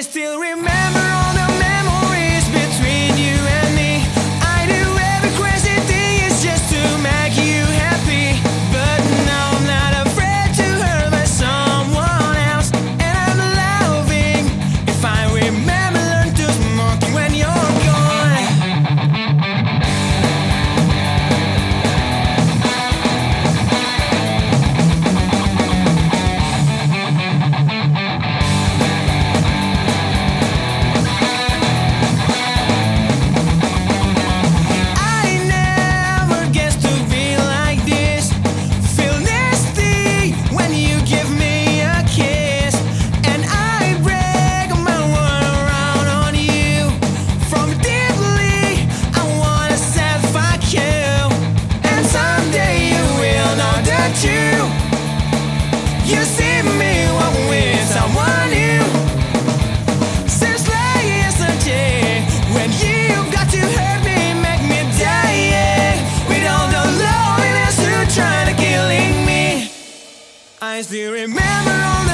I still remember eyes. Do you remember all